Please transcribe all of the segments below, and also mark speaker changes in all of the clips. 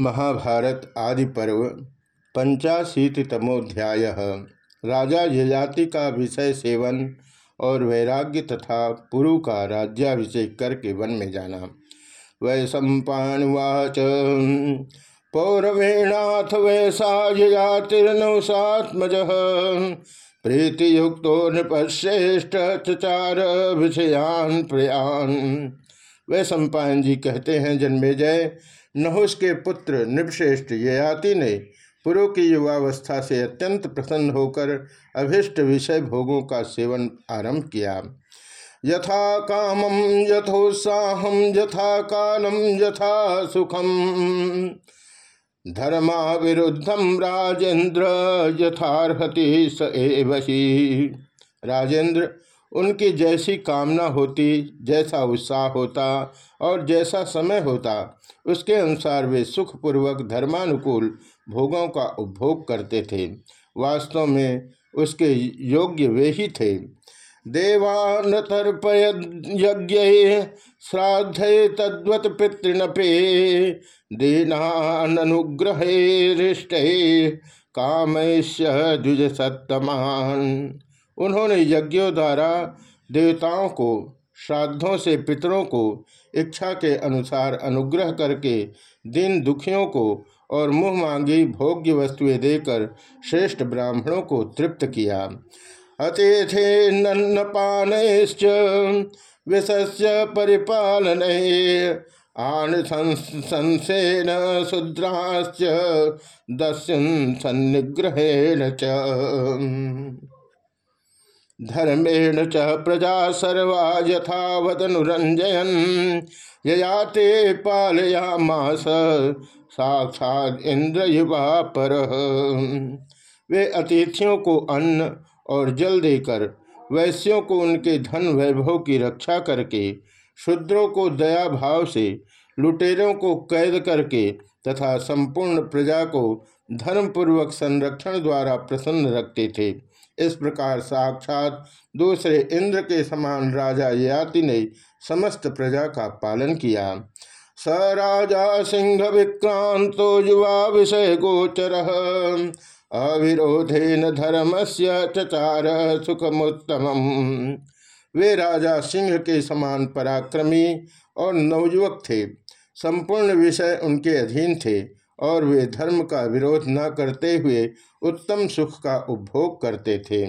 Speaker 1: महाभारत आदि पर्व पंचाशीतितमोध्याय। राजा यजाति का विषय सेवन और वैराग्य तथा पुरु का राज्याभिषेक करके वन में जाना। वै सम्पावाच पौरवेणाथ वैसा यजातिर्नवसात्मज प्रीतियुक्तो नृपश्रेष्ठ चचार विषयान प्रयान। वह सम्पायन जी कहते हैं, जन्मे जय। नहुष के पुत्र नृपश्रेष्ठ ययाति ने पुरु की युवावस्था से अत्यंत प्रसन्न होकर अभिष्ट विषय भोगों का सेवन आरंभ किया। यथा कामम यथोत्साह यथा कालम यथा सुखम धर्मा विरुद्धम राजेंद्र यथारहति स एवशी राजेंद्र उनकी जैसी कामना होती, जैसा उत्साह होता और जैसा समय होता, उसके अनुसार वे सुखपूर्वक धर्मानुकूल भोगों का उपभोग करते थे। वास्तव में उसके योग्य वे ही थे। देवान तर्पय यज्ञ श्राद्ध तद्वत पितृनपे दीनानुग्रह हृष्ट कामैश्य द्विज सत्तमान उन्होंने यज्ञों द्वारा देवताओं को, श्राद्धों से पितरों को इच्छा के अनुसार अनुग्रह करके दिन दुखियों को और मुँह मांगी भोग्य वस्तुएँ देकर श्रेष्ठ ब्राह्मणों को तृप्त किया। अतिथे नन्नपान विशस्य परिपालन, आन संसेन शुद्राश्च, दस्युन सन्निग्रहेण च। धर्मेण च प्रजा सर्वा यथावदनुरंजयन ययाते पालयामास साक्षात इंद्र युवा पर। वे अतिथियों को अन्न और जल देकर, वैश्यों को उनके धन वैभव की रक्षा करके, शूद्रों को दया भाव से, लुटेरों को कैद करके तथा संपूर्ण प्रजा को धर्मपूर्वक संरक्षण द्वारा प्रसन्न रखते थे। इस प्रकार साक्षात दूसरे इंद्र के समान राजा याति ने समस्त प्रजा का पालन किया। स राजा सिंह विक्रांतो युवा विषय गोचर। अविरोधेन धर्म से चचार सुखमोत्तम वे राजा सिंह के समान पराक्रमी और नवयुवक थे। संपूर्ण विषय उनके अधीन थे। और वे धर्म का विरोध न करते हुए उत्तम सुख का उपभोग करते थे।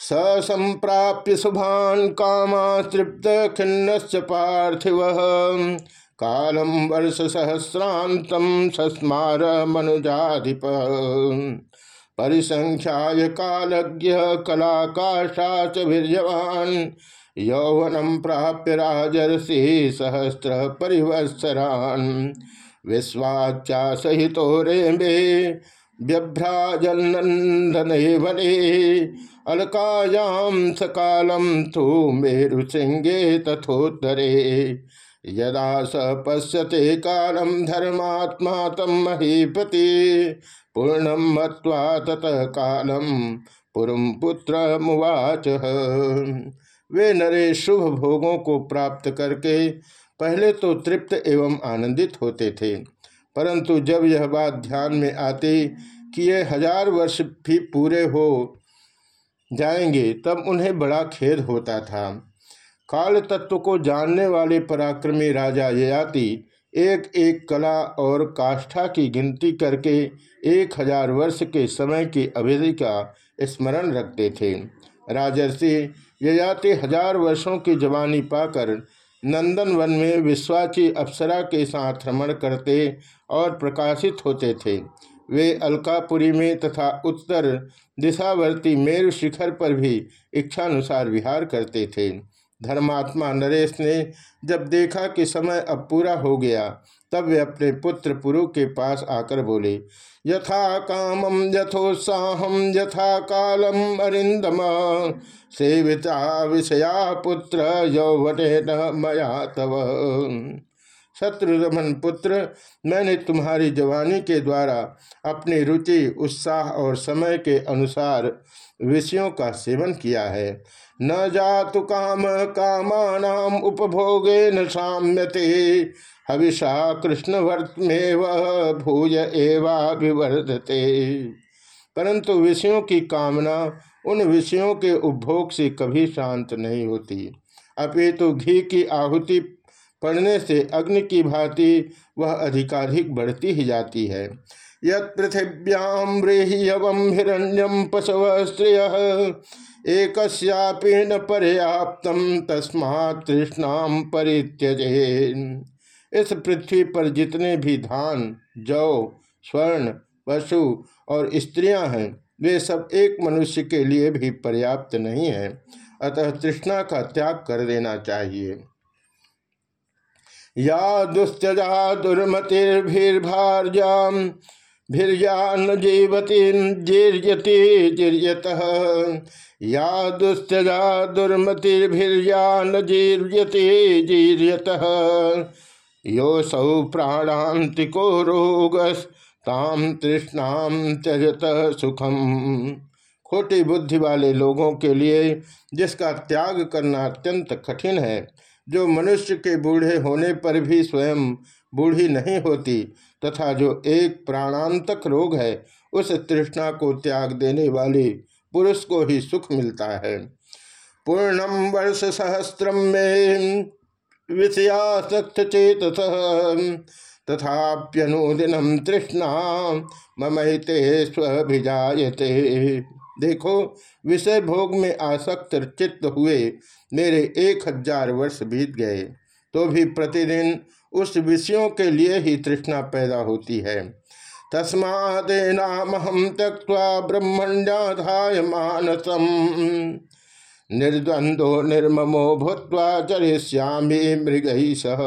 Speaker 1: स संप्राप्य शुभान कामा तृप्त खिन्न पार्थिव। कालम वर्ष सहस्रांतम सस्मार मनुजाधिप। परिसंख्या कालज्ञ कलाकाशा च वीरवान यौवनम प्राप्य राजर्षि सहस्र परिवत्सरान विश्वाचा सहित रेम्बे व्यभ्राजनंदने वने अलकायाम सकालम तो मेरुसिंगे तथोत्तरे। यदा स पश्यते कालम धर्मात्मा तम महीपति पूर्णम मत्वा ततः कालम पुरम पुत्र मुवाच वे नरे शुभ भोगों को प्राप्त करके पहले तो तृप्त एवं आनंदित होते थे। परंतु जब यह बात ध्यान में आती कि ये हज़ार वर्ष भी पूरे हो जाएँगे, तब उन्हें बड़ा खेद होता था। काल तत्व को जानने वाले पराक्रमी राजा ययाति एक एक कला और काष्ठा की गिनती करके एक हज़ार वर्ष के समय की अवधि का स्मरण रखते थे। राजर्षि ययाति हज़ार वर्षों की जवानी पाकर नंदन वन में विश्वाची अप्सरा के साथ भ्रमण करते और प्रकाशित होते थे। वे अलकापुरी में तथा उत्तर दिशावर्ती मेरु शिखर पर भी इच्छानुसार विहार करते थे। धर्मात्मा नरेश ने जब देखा कि समय अब पूरा हो गया, तब वे अपने पुत्र पुरु के पास आकर बोले, यथा कामम यथोत्साहम यथा कालम अरिंदम सेविता विषया पुत्र यौवन न मया तव। शत्रुघ्न पुत्र, मैंने तुम्हारी जवानी के द्वारा अपनी रुचि, उत्साह और समय के अनुसार विषयों का सेवन किया है। न जातु काम, कामानाम उपभोगे न साम्यते। हविषा कृष्ण वह भूय एवाभिवर्धते परंतु विषयों की कामना उन विषयों के उपभोग से कभी शांत नहीं होती। अपितु घी की आहुति पड़ने से अग्नि की भांति वह अधिकाधिक बढ़ती ही जाती है। यद पृथिव्याम रेह्यवम हिरण्यम पशव स्त्रिय एक न पर्याप्त तस्मा तृष्णाम परित्यजे। इस पृथ्वी पर जितने भी धान, जौ, स्वर्ण, पशु और स्त्रियाँ हैं, वे सब एक मनुष्य के लिए भी पर्याप्त नहीं है। अतः तृष्णा का त्याग कर देना चाहिए। या दुस्त्यजा दुर्मतिर्भिर्भार्या भीर्यान जीवती जीर्यति जीर्यत या दुस्त्यजा दुर्मतिर्भिर्यान जीर्यति, जीर्यत। योसौ प्राणांतिको रोगस्ताम तृष्णाम त्यजत सुखम। खोटी बुद्धि वाले लोगों के लिए जिसका त्याग करना अत्यंत कठिन है जो मनुष्य के बूढ़े होने पर भी स्वयं बूढ़ी नहीं होती तथा जो एक प्राणांतक रोग है, उस तृष्णा को त्याग देने वाले पुरुष को ही सुख मिलता है। पूर्णम वर्ष सहस्त्रम में विषयासक्त चेत तथाप्यनुदिनम तृष्णा ममते स्विजाते देखो, विषय भोग में आसक्त चित्त हुए मेरे एक हज़ार वर्ष बीत गए तो भी प्रतिदिन उस विषयों के लिए ही तृष्णा पैदा होती है। तस्मादेनामहम त्यक्वा ब्रह्मण्याधाय मानसम निर्द्वंदो निर्ममो भूत्वा चरिष्यामी मृग ही सह।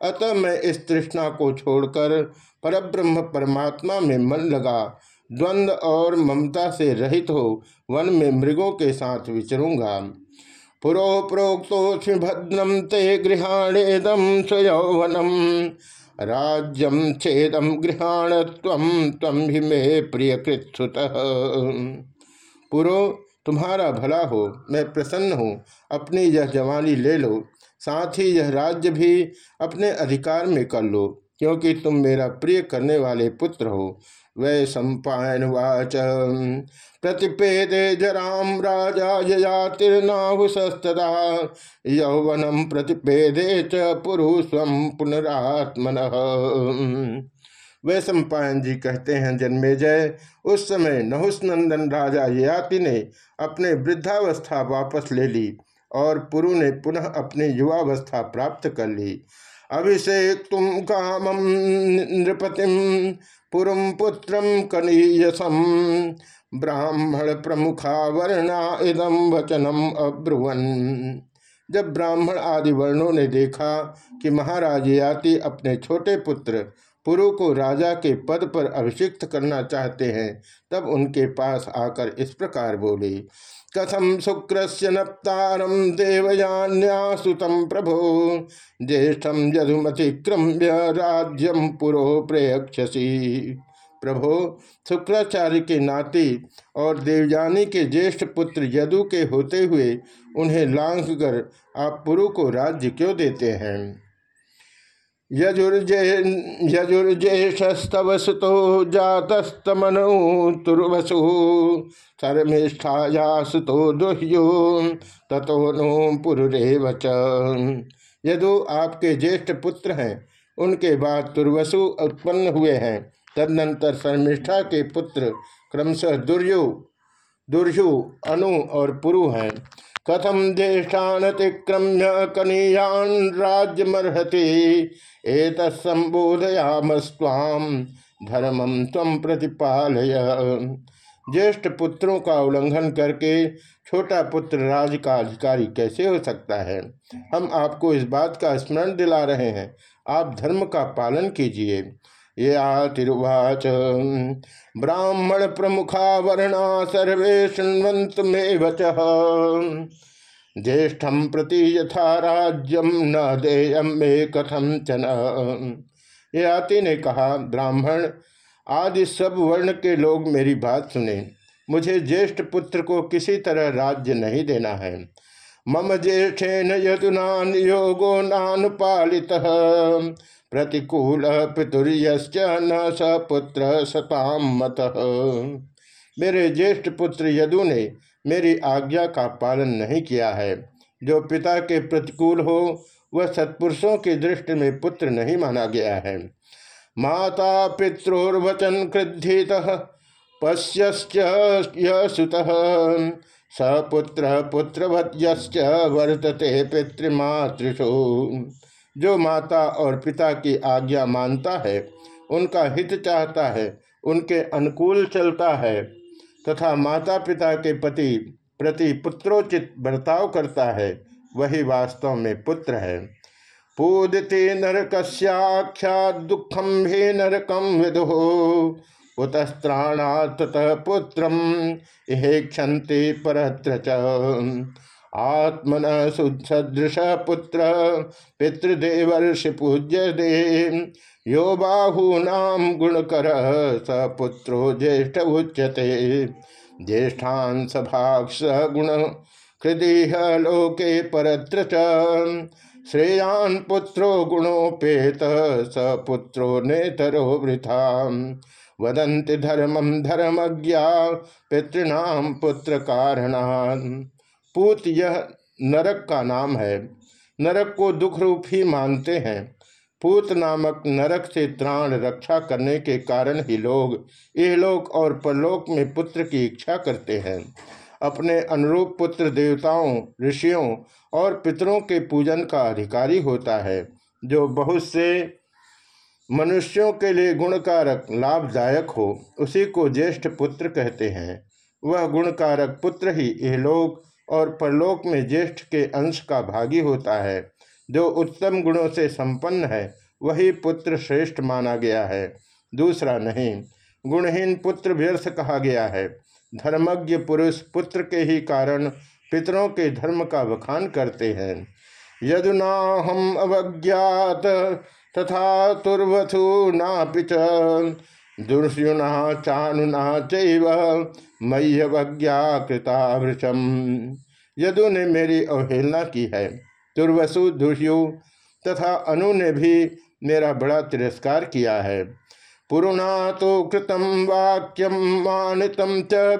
Speaker 1: अतः मैं इस तृष्णा को छोड़कर परब्रह्म परमात्मा में मन लगा, द्वंद्व और ममता से रहित हो, वन में मृगों के साथ विचरूँगा। पुरो प्रोक्तो भद्रम ते गृहाणेदम स्वयौवनम राज्यम छेदम गृहाण तम ही मे प्रिय पुरो, तुम्हारा भला हो, मैं प्रसन्न हूँ, अपनी यह जवानी ले लो, साथ ही यह राज्य भी अपने अधिकार में कर लो। क्योंकि तुम मेरा प्रिय करने वाले पुत्र हो। वै सम्पायन वाच। प्रतिपेदे जराम राजा यजातिर्नाहुसस्तदा यौवनम प्रतिपेदे च पुरुषम पुनरात्मन। वै सम्पायन जी कहते हैं, जन्मे जय। उस समय नहुसनंदन राजा ययाति ने अपने वृद्धावस्था वापस ले ली और पुरु ने पुनः अपनी युवावस्था प्राप्त कर ली। अभिषेक तुम कामम नृपतिम पुरम पुत्रम कनीयसम ब्राह्मण प्रमुखा वर्णा इदम वचनम अब्रुवन। जब ब्राह्मण आदि वर्णों ने देखा कि महाराज याति अपने छोटे पुत्र पुरु को राजा के पद पर अभिषिक्त करना चाहते हैं, तब उनके पास आकर इस प्रकार बोले कथम शुक्र से नप्तारम देवयान्यासुतम प्रभो ज्येष्ठम यदुमतिक्रम्य राज्यम पुरो प्रयक्षसी प्रभो, शुक्राचार्य के नाती और देवयानी के ज्येष्ठ पुत्र यदु के होते हुए उन्हें लांघ कर आप पुरु को राज्य क्यों देते हैं? यजुर्जेषस्तव सुतो जातस्तमनु तुर्वसु शर्मिष्ठाया सुतो दुह्यो, ततो नो पुरुरेव यदु आपके ज्येष्ठ पुत्र हैं, उनके बाद तुर्वसु उत्पन्न हुए हैं, तदनंतर शर्मिष्ठा के पुत्र क्रमशः दुर्यु दुर्यु, अनु और पुरु हैं। कथम ज्येष्ठानतिक्रम्य कनीयान राज्यमर्हति? एक संबोधयामस्वाम धर्मम तम प्रतिपालय। ज्येष्ठ पुत्रों का उल्लंघन करके छोटा पुत्र राज का अधिकारी कैसे हो सकता है? हम आपको इस बात का स्मरण दिला रहे हैं। आप धर्म का पालन कीजिए। ये आतिर्वाच ब्राह्मण प्रमुखा वर्णा सर्वे शुण्वंत में वच ज्येष्ठम प्रति यथा राज्यम न देयम में कथम चन ये आति ने कहा, ब्राह्मण, आदि सब वर्ण के लोग मेरी बात सुने। मुझे ज्येष्ठ पुत्र को किसी तरह राज्य नहीं देना है। मम ज्येष्ठेन यदुना योगो नानुपालित। प्रतिकूल पितुर्यश्च न स पुत्र सताम मत। मेरे ज्येष्ठ पुत्र यदु ने मेरी आज्ञा का पालन नहीं किया है। जो पिता के प्रतिकूल हो, वह सत्पुरुषों की दृष्टि में पुत्र नहीं माना गया है। माता पितृर्वचन क्रुद्धित पश्यश्च सुत सपुत्र पुत्रवत्य वर्तते पितृमातृषु। जो माता और पिता की आज्ञा मानता है, उनका हित चाहता है, उनके अनुकूल चलता है, तथा माता पिता के पति प्रति पुत्रोचित बर्ताव करता है, वही वास्तव में पुत्र है। पूदिते नरकस्याख्या दुखम भी नरकम विदु, उतस्त्राणात पुत्र क्षंति परत्र आत्मन सुसदृश पुत्र, पितृदेवर्षि पूज्य दे यो बाहूनाम गुणकर, स पुत्रो ज्येष्ठ उच्यते। ज्येष्ठान सभाक्ष गुण हृदय लोके परत्र श्रेयान पुत्रो गुणोपेत, स पुत्रो नेतरो वृथा। वदंति धर्मम धर्मज्ञा पितृणाम पुत्र कारणान पूत यह नरक का नाम है। नरक को दुख रूप ही मानते हैं। पूत नामक नरक से त्राण रक्षा करने के कारण ही लोग इहलोक और परलोक में पुत्र की इच्छा करते हैं। अपने अनुरूप पुत्र देवताओं, ऋषियों और पितरों के पूजन का अधिकारी होता है, जो बहुत से मनुष्यों के लिए गुणकारक, लाभदायक हो, उसी को ज्येष्ठ पुत्र कहते हैं। वह गुणकारक पुत्र ही इहलोक और परलोक में ज्येष्ठ के अंश का भागी होता है, जो उत्तम गुणों से संपन्न है, वही पुत्र श्रेष्ठ माना गया है। दूसरा नहीं, गुणहीन पुत्र व्यर्थ कहा गया है। धर्मज्ञ पुरुष पुत्र के ही कारण पितरों के धर्म का वखान करते हैं। यदुना हम अवज्ञात तथा तुर्वथु नापिच दुर्युना चानुना चैव वृषम यदु ने मेरी अवहेलना की है दुर्वसु दुर्यु तथा अनु ने भी मेरा बड़ा तिरस्कार किया है। पुरुणा तो कृतम वाक्यम मानित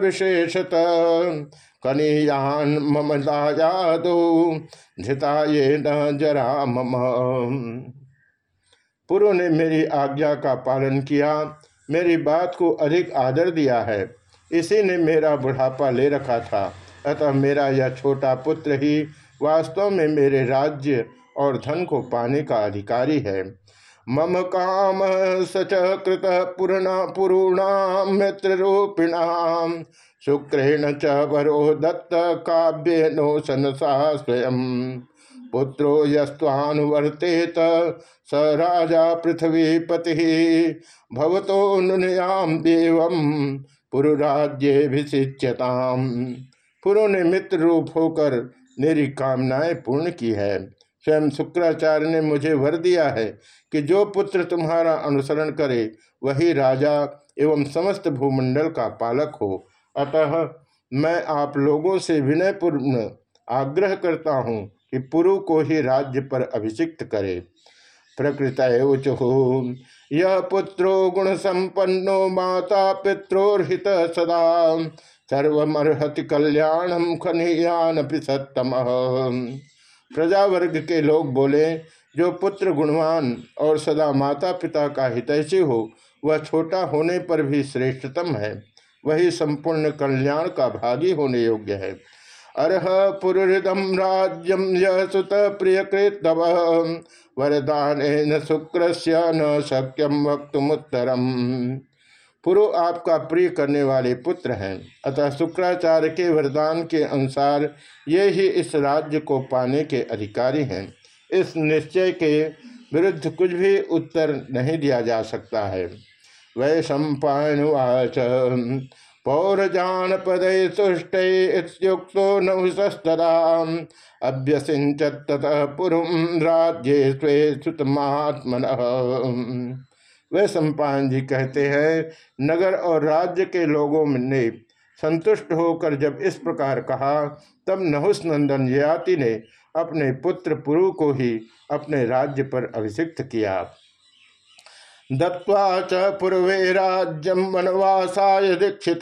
Speaker 1: विशेषत। कनीयान मम दायादो धिता ये न जरा मम। पुरु ने मेरी आज्ञा का पालन किया मेरी बात को अधिक आदर दिया है। इसी ने मेरा बुढ़ापा ले रखा था। अतः मेरा यह छोटा पुत्र ही वास्तव में मेरे राज्य और धन को पाने का अधिकारी है। मम काम सच कृत पूर्ण पुरूणाम मित्ररूपिणाम शुक्रेण च वरो दत्त काव्य नो सनसा स्वयं पुत्रो यस्वानुवर्तेत स राजा पृथ्वीपति। भवतो नुनयाम देव पुरुराज्यभिषिच्यताम पुरो ने मित्र रूप होकर मेरी कामनाएँ पूर्ण की है। स्वयं शुक्राचार्य ने मुझे वर दिया है कि जो पुत्र तुम्हारा अनुसरण करे, वही राजा एवं समस्त भूमंडल का पालक हो। अतः मैं आप लोगों से विनयपूर्ण आग्रह करता हूँ कि पुरु को ही राज्य पर अभिषिक्त करे। प्रकृत हो यह पुत्रो गुण संपन्नो माता पित्रोहित सदा। सर्वमर्हति कल्याणम खनियान सत्तम। प्रजावर्ग के लोग बोले, जो पुत्र गुणवान और सदा माता पिता का हितैषी हो, वह छोटा होने पर भी श्रेष्ठतम है। वही संपूर्ण कल्याण का भागी होने योग्य है। अर्ह पुरहृदम राज्यम यह सुत प्रियकृतव वरदान न शुक्र न शक्यम वक्तुमुत्तरम। पुरु आपका प्रिय करने वाले पुत्र हैं। अतः शुक्राचार्य के वरदान के अनुसार ये ही इस राज्य को पाने के अधिकारी हैं। इस निश्चय के विरुद्ध कुछ भी उत्तर नहीं दिया जा सकता है। वै सम्पावाच पौरजान पद तुष्टुक्तो अभ्यसिंचत ततः पुरुम राज्य स्वे सुतमात्मन। वे सम्पान जी कहते हैं, नगर और राज्य के लोगों ने संतुष्ट होकर जब इस प्रकार कहा, तब नहुस नंदन ययाति ने अपने पुत्र पुरु को ही अपने राज्य पर अभिषिक्त किया। दत्वा च पूर्वे राज्यम वनवासाय दीक्षित।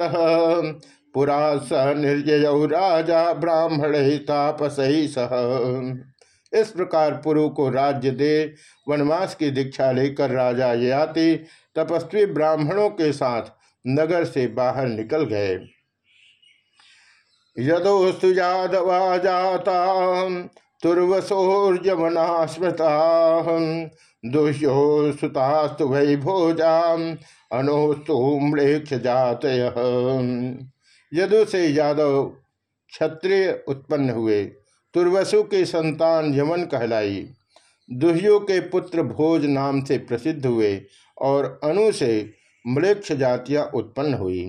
Speaker 1: पुरा स निर्जय राजा ब्राह्मण ही तापस ही सह। इस प्रकार पुरु को राज्य दे, वनवास की दीक्षा लेकर राजा याति तपस्वी ब्राह्मणों के साथ नगर से बाहर निकल गए। यदोस्तु यादवा जाता तुर्वसोर्जमना स्मृता दुह्यो सुतास्तु वै भोजा अनोस्तु म्लेक्ष जात यदु से यादव क्षत्रिय उत्पन्न हुए। तुर्वसु के संतान यमन कहलाई। दुह्यो के पुत्र भोज नाम से प्रसिद्ध हुए और अनु से मृक्ष जातियाँ उत्पन्न हुई।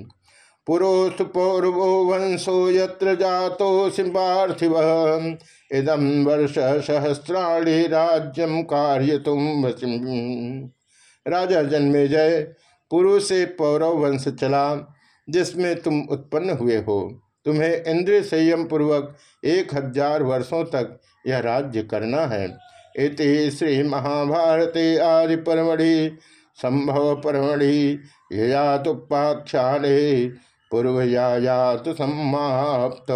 Speaker 1: पुरोस्तुपूर्वो वंशो यत्र जातो सिंहार्थिव। इदम वर्ष सहस्राणी राज्यम कार्य तुम राजा जन्मे जय, पुरुष से पौरव वंश चला, जिसमें तुम उत्पन्न हुए हो। तुम्हें इंद्रिय संयम पूर्वक एक हज़ार वर्षों तक यह राज्य करना है। इति श्री महाभारते आदि परमढ़ि, संभव परमढ़ि ययातुपाख्याने पूर्वयात समाप्त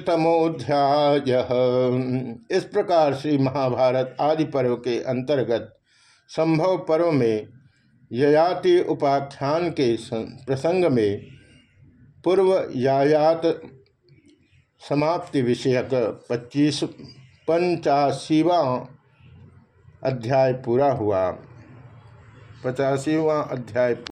Speaker 1: पंचाशीतमोध्याय इस प्रकार श्री महाभारत आदि पर्व के अंतर्गत संभव पर्व में ययाति उपाख्यान के प्रसंग में पूर्व यायात समाप्ति विषयक पच्चीस पंचासीवा अध्याय पूरा हुआ। पचासीवा अध्याय